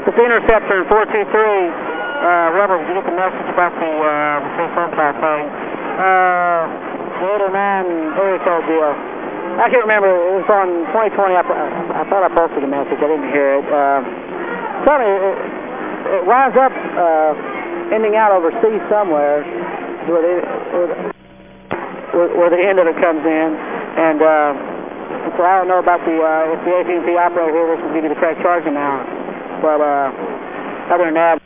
This is Interceptor 423. Uh, Robert, did you get the message about the uh, free phone call thing? Uh, the 809 area code deal. I can't remember. It was on 2020. I, I, thought I posted the message. I didn't hear it. Uh, tell me, it, it winds up uh, ending out overseas somewhere where the, where, where the end of it comes in. And uh, so I don't know about the, uh, if the AT&T operator here, this will give you the correct charge amount. para... Ah, bueno, nada.